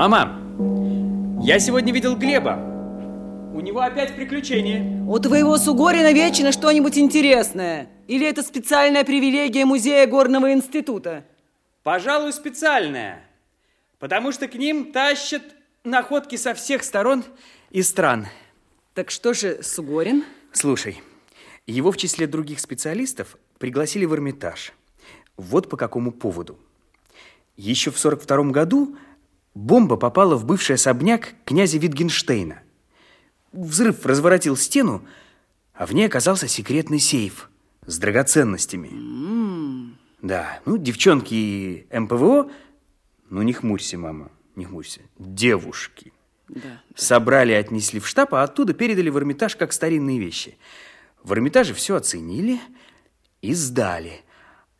Мама, я сегодня видел Глеба. У него опять приключения. У твоего Сугорина вечно что-нибудь интересное. Или это специальная привилегия Музея Горного Института? Пожалуй, специальная. Потому что к ним тащат находки со всех сторон и стран. Так что же Сугорин? Слушай, его в числе других специалистов пригласили в Эрмитаж. Вот по какому поводу. Еще в 42 году бомба попала в бывший особняк князя Витгенштейна. Взрыв разворотил стену, а в ней оказался секретный сейф с драгоценностями. Mm. Да, ну, девчонки и МПВО, ну, не хмурься, мама, не хмурься, девушки. Да. Собрали отнесли в штаб, а оттуда передали в Эрмитаж как старинные вещи. В Эрмитаже все оценили и сдали,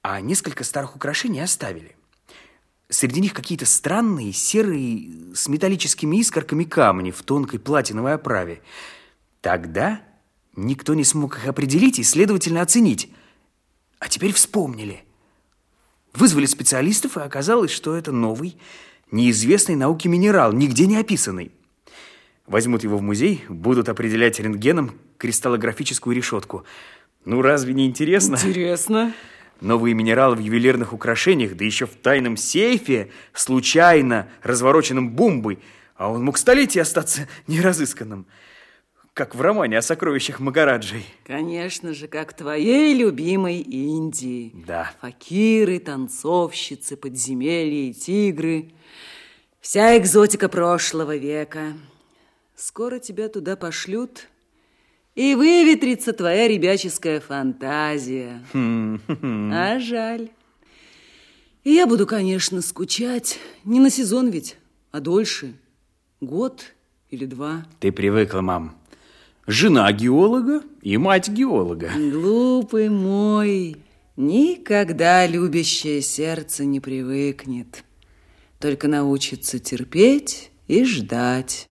а несколько старых украшений оставили. Среди них какие-то странные серые с металлическими искорками камни в тонкой платиновой оправе. Тогда никто не смог их определить и, следовательно, оценить. А теперь вспомнили. Вызвали специалистов, и оказалось, что это новый, неизвестный науке минерал, нигде не описанный. Возьмут его в музей, будут определять рентгеном кристаллографическую решетку. Ну, разве не интересно? Интересно. Новые минералы в ювелирных украшениях, да еще в тайном сейфе, случайно развороченном бомбой. А он мог столетия остаться неразысканным, как в романе о сокровищах Магараджей. Конечно же, как в твоей любимой Индии. Да. Факиры, танцовщицы, подземелья и тигры. Вся экзотика прошлого века. Скоро тебя туда пошлют, и выветрится твоя ребяческая фантазия. А жаль. И я буду, конечно, скучать. Не на сезон ведь, а дольше. Год или два. Ты привыкла, мам. Жена геолога и мать геолога. Глупый мой, никогда любящее сердце не привыкнет. Только научится терпеть и ждать.